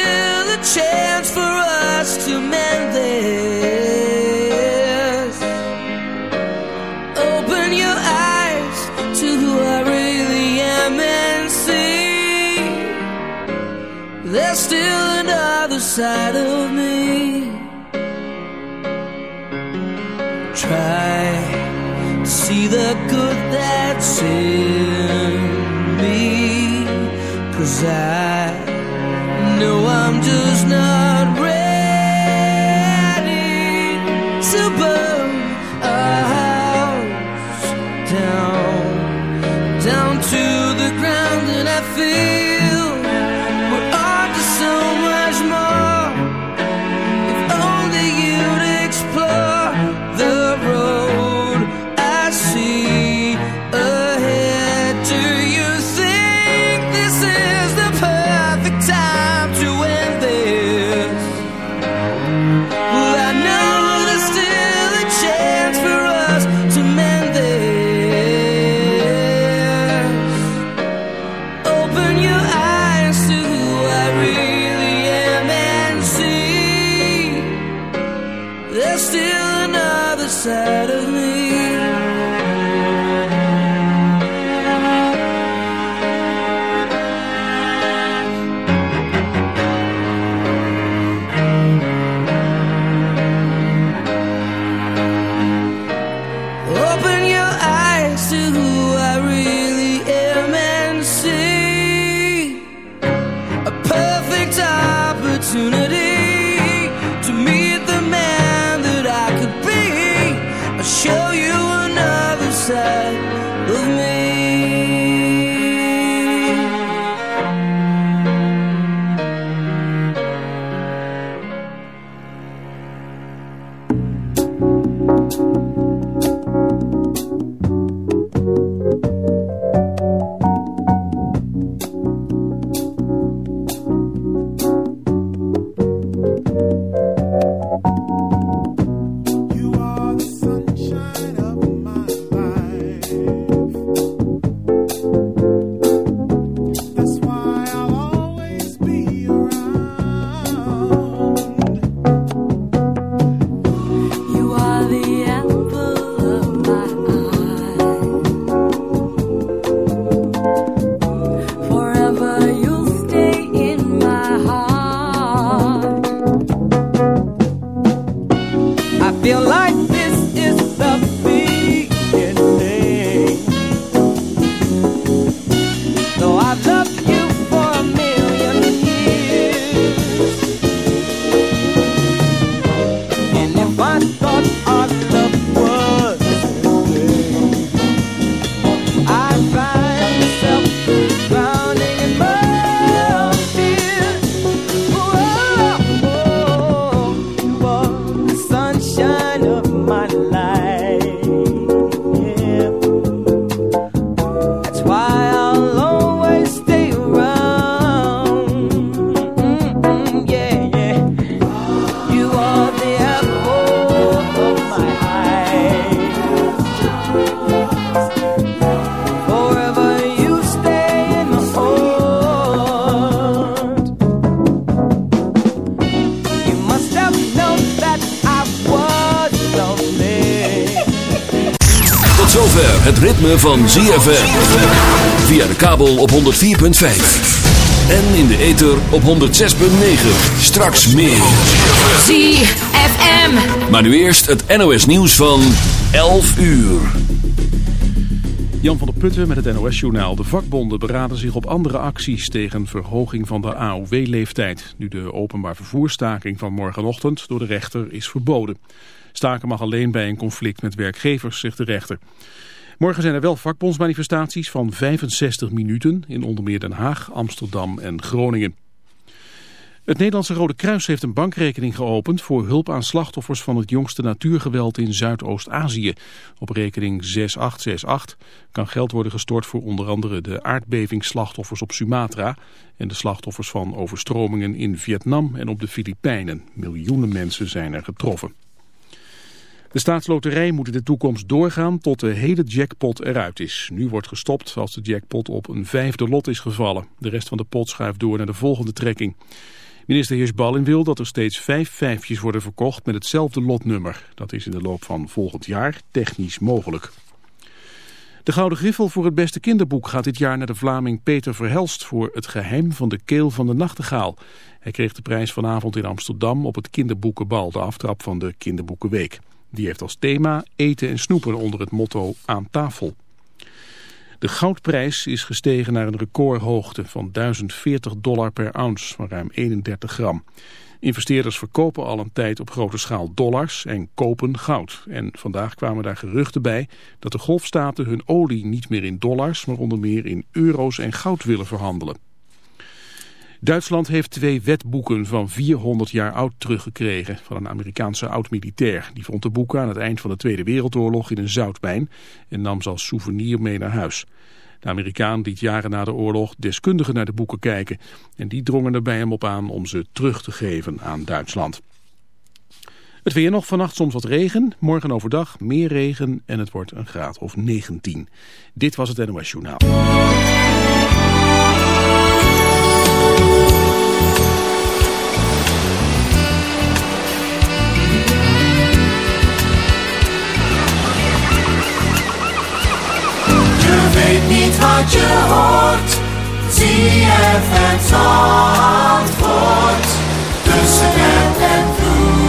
still a chance for us to mend this. Open your eyes to who I really am and see there's still another side of me. Try to see the good that's in me. Cause I enough there's still another side of me. Van ZFM. Via de kabel op 104.5. En in de ether op 106.9. Straks meer. ZFM. Maar nu eerst het NOS nieuws van 11 uur. Jan van der Putten met het NOS-journaal. De vakbonden beraden zich op andere acties tegen verhoging van de AOW-leeftijd. Nu de openbaar vervoerstaking van morgenochtend door de rechter is verboden. Staken mag alleen bij een conflict met werkgevers, zegt de rechter. Morgen zijn er wel vakbondsmanifestaties van 65 minuten in onder meer Den Haag, Amsterdam en Groningen. Het Nederlandse Rode Kruis heeft een bankrekening geopend voor hulp aan slachtoffers van het jongste natuurgeweld in Zuidoost-Azië. Op rekening 6868 kan geld worden gestort voor onder andere de aardbevingsslachtoffers op Sumatra en de slachtoffers van overstromingen in Vietnam en op de Filipijnen. Miljoenen mensen zijn er getroffen. De staatsloterij moet in de toekomst doorgaan tot de hele jackpot eruit is. Nu wordt gestopt als de jackpot op een vijfde lot is gevallen. De rest van de pot schuift door naar de volgende trekking. Minister Hirschballin wil dat er steeds vijf vijfjes worden verkocht met hetzelfde lotnummer. Dat is in de loop van volgend jaar technisch mogelijk. De Gouden Griffel voor het beste kinderboek gaat dit jaar naar de Vlaming Peter Verhelst voor Het geheim van de keel van de nachtegaal. Hij kreeg de prijs vanavond in Amsterdam op het kinderboekenbal, de aftrap van de kinderboekenweek. Die heeft als thema eten en snoepen onder het motto aan tafel. De goudprijs is gestegen naar een recordhoogte van 1040 dollar per ounce, van ruim 31 gram. Investeerders verkopen al een tijd op grote schaal dollars en kopen goud. En vandaag kwamen daar geruchten bij dat de golfstaten hun olie niet meer in dollars, maar onder meer in euro's en goud willen verhandelen. Duitsland heeft twee wetboeken van 400 jaar oud teruggekregen van een Amerikaanse oud-militair. Die vond de boeken aan het eind van de Tweede Wereldoorlog in een zoutmijn en nam ze als souvenir mee naar huis. De Amerikaan liet jaren na de oorlog deskundigen naar de boeken kijken en die drongen er bij hem op aan om ze terug te geven aan Duitsland. Het weer nog vannacht soms wat regen, morgen overdag meer regen en het wordt een graad of 19. Dit was het NOS Journaal. Je weet niet wat je hoort. ZFM Zandvoort. Tussen app en vloed.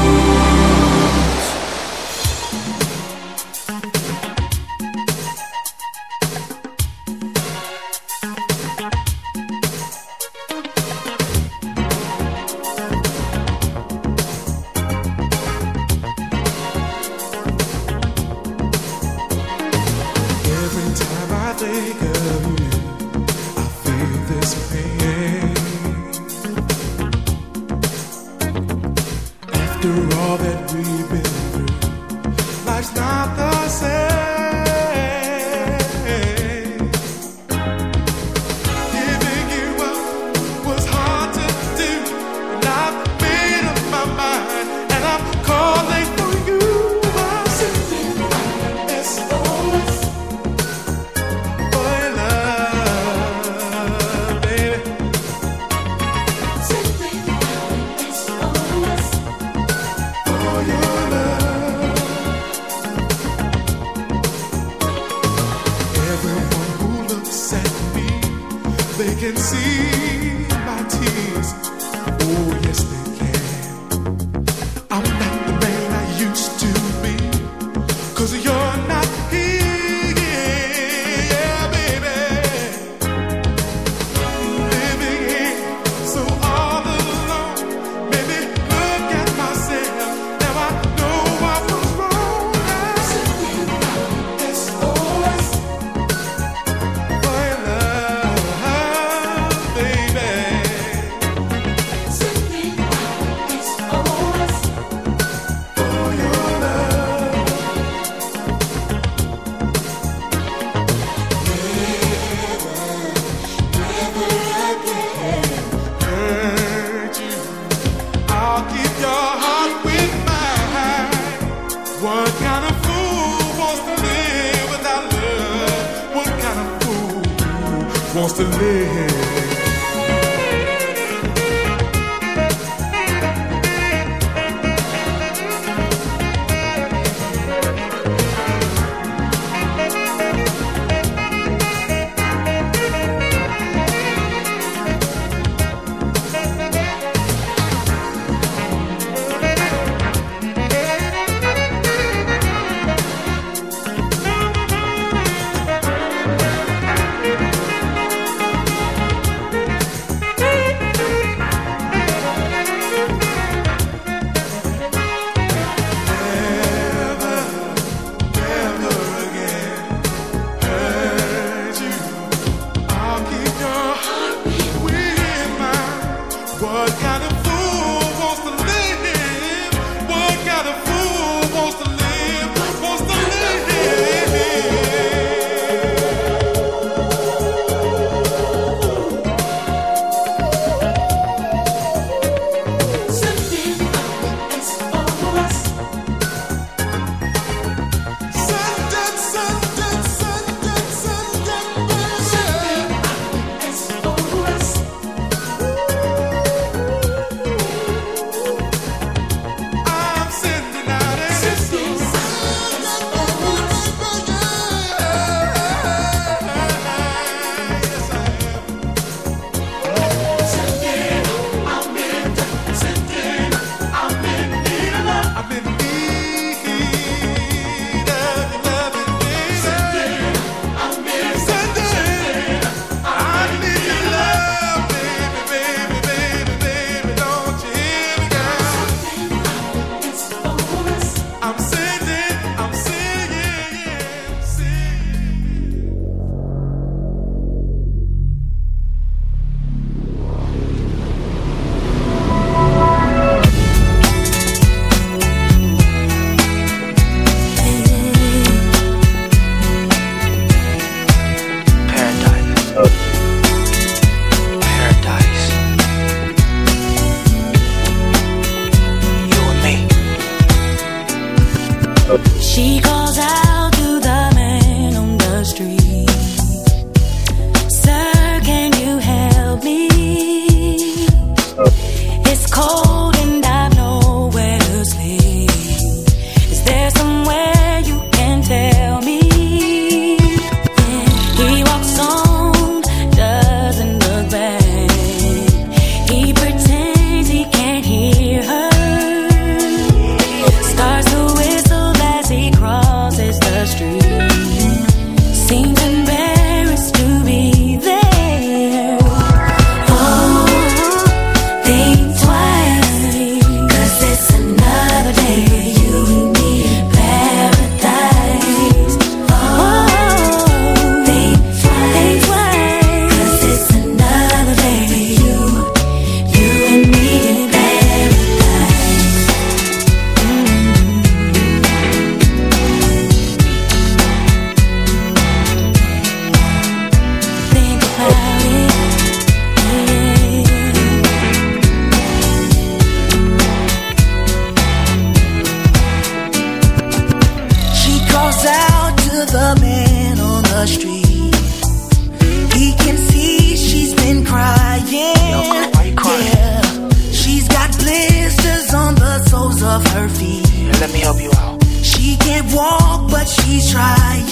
and let me help you out. She can't walk, but she's trying.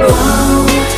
Oh.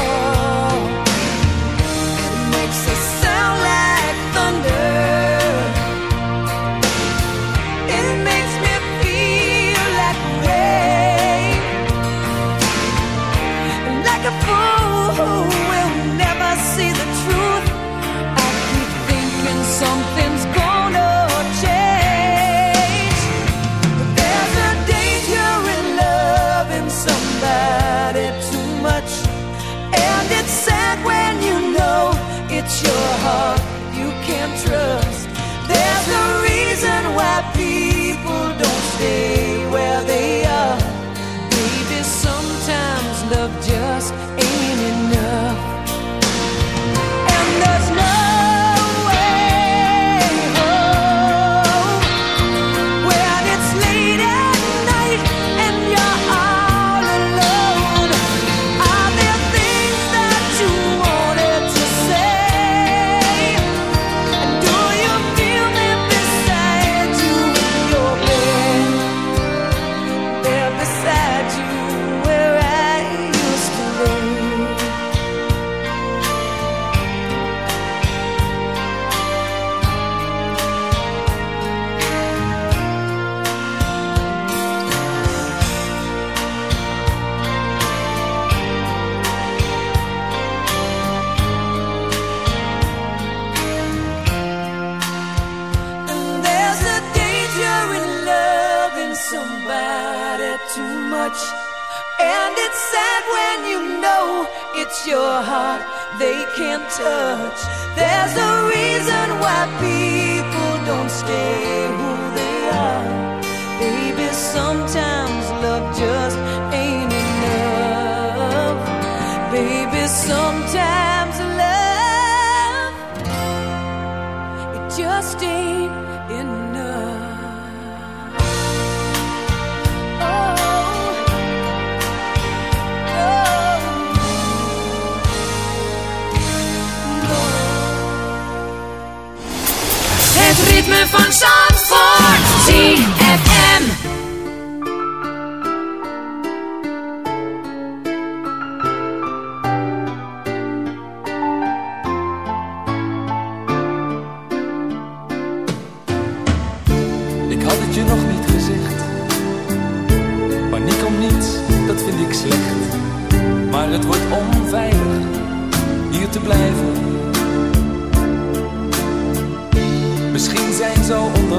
Touch. Zandvoort. ZFM. Ik had het je nog niet gezegd. Paniek om niets, dat vind ik slecht. Maar het wordt onveilig hier te blijven.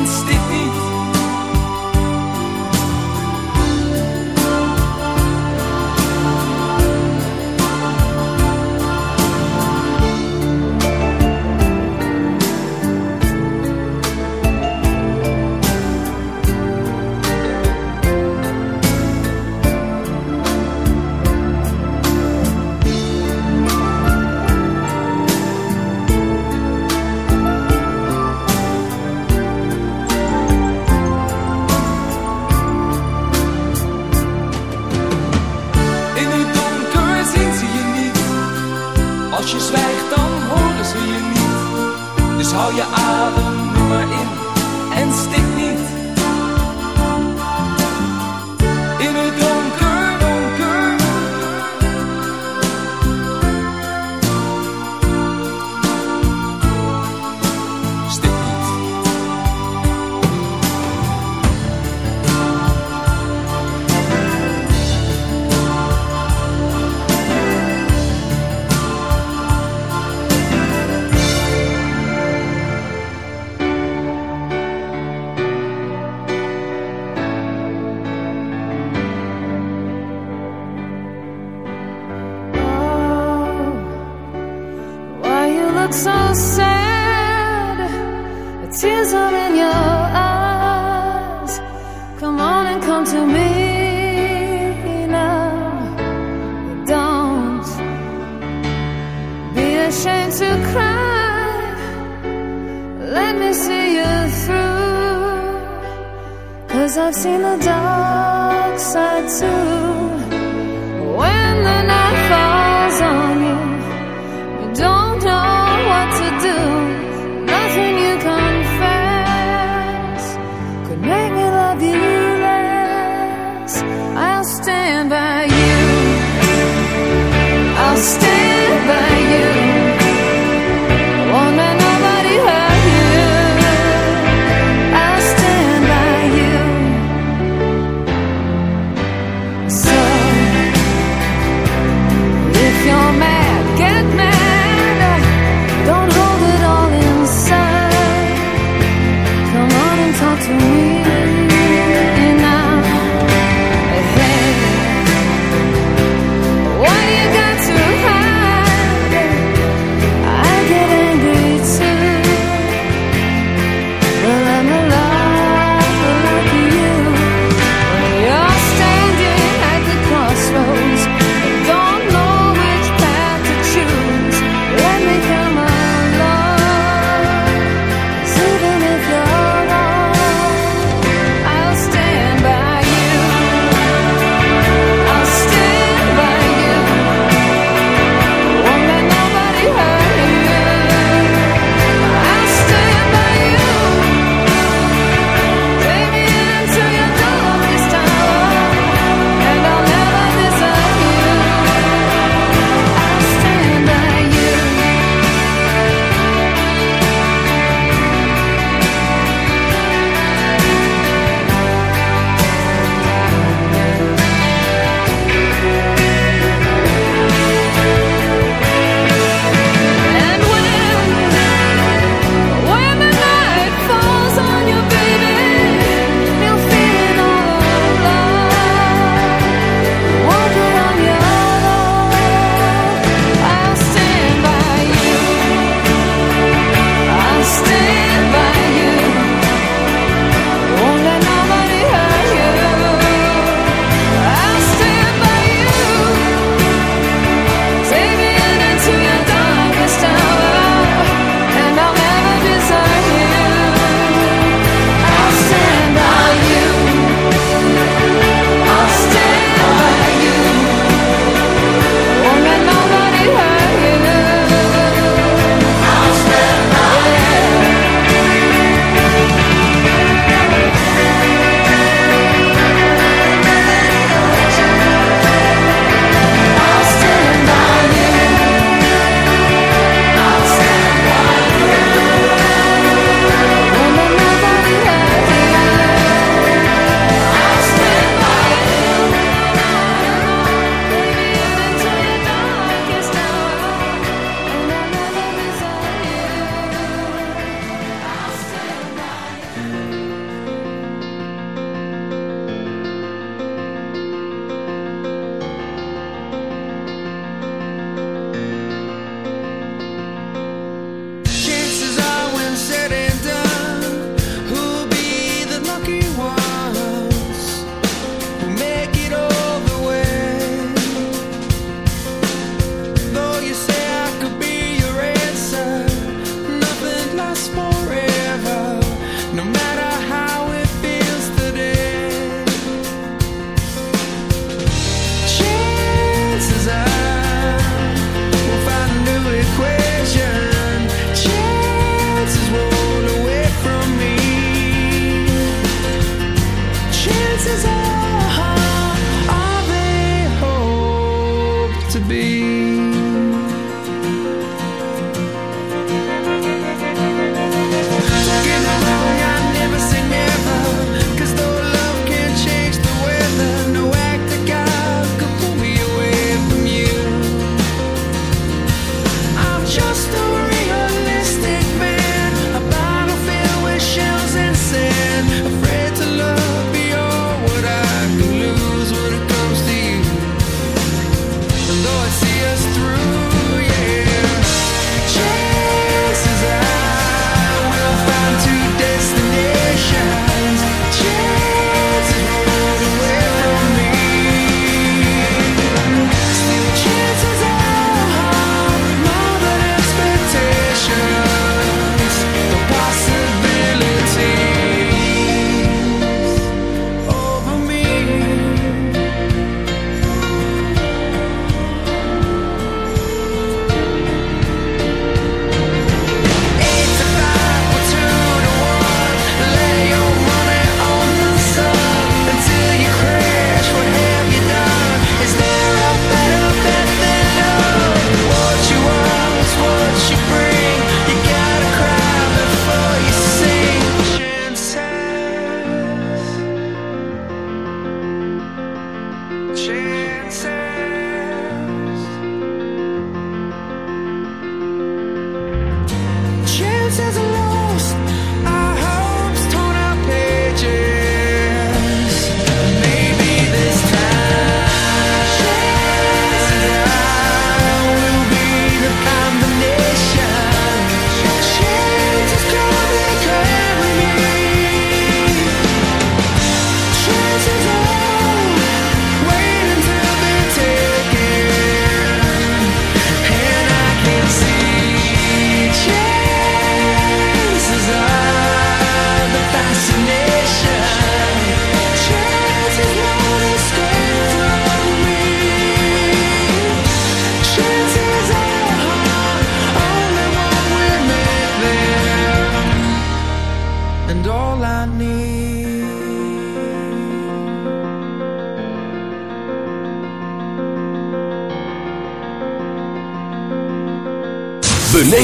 en stik niet niet. Dus hou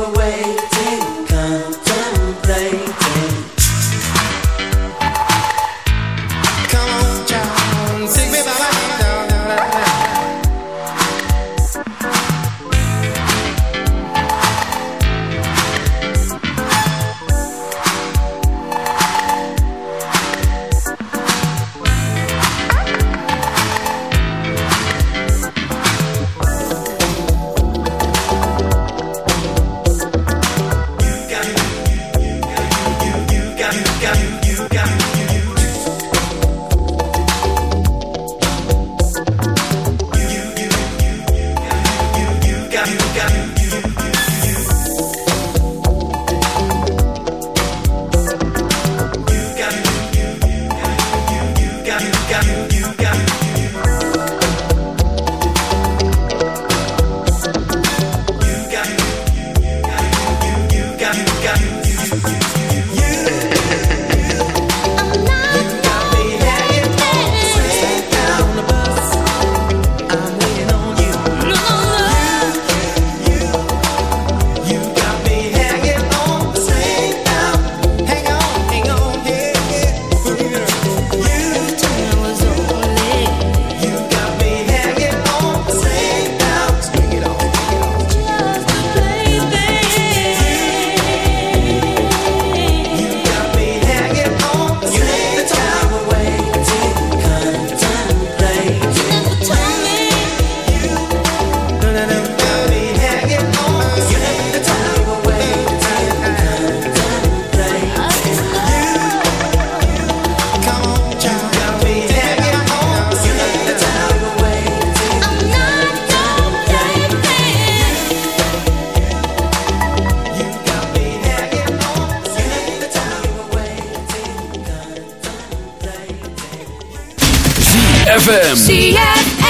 Were waiting, ZFM.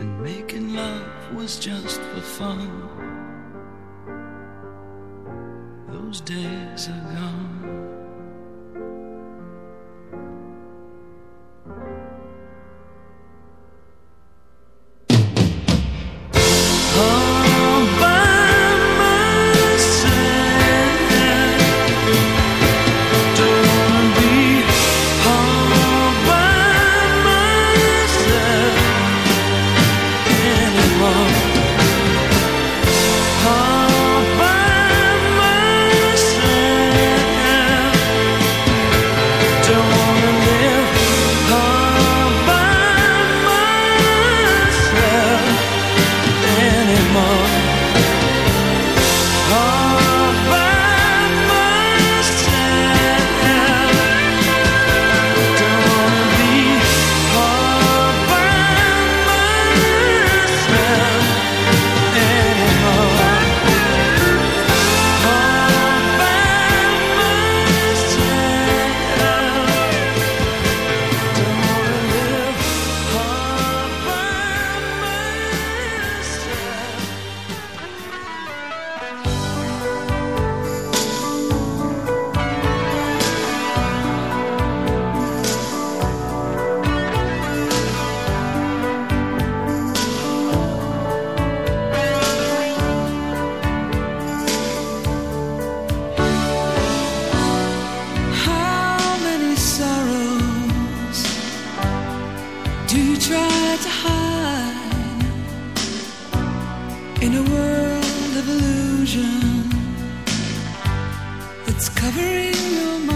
and making love was just for fun. Those days are gone. That's covering your mind.